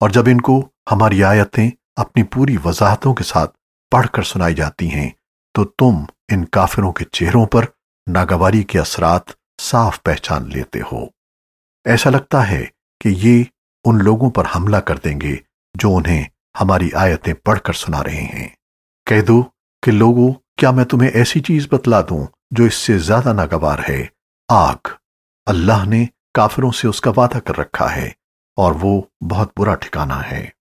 और जब इनको हमारी आयतें अपनी पूरी वजाहतों के साथ पढ़कर सुनाई जाती हैं तो तुम इन काफिरों के चेहरों पर नागवारी के असरात साफ़ पहचान लेते हो। ऐसा लगता है कि ये उन लोगों पर हमला कर देंगे जो उन्हें हमारी आयतें पढ़कर सुना रहे हैं। कह दो कि लोगों, क्या मैं तुम्हें ऐसी चीज़ बतला दूँ जो इससे ज़्यादा नागवार है? आग। अल्लाह ने काफिरों से उसका वादा कर रखा है और वो बहुत बुरा ठिकाना है।